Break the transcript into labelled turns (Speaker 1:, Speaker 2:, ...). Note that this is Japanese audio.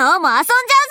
Speaker 1: 今日も遊んじゃう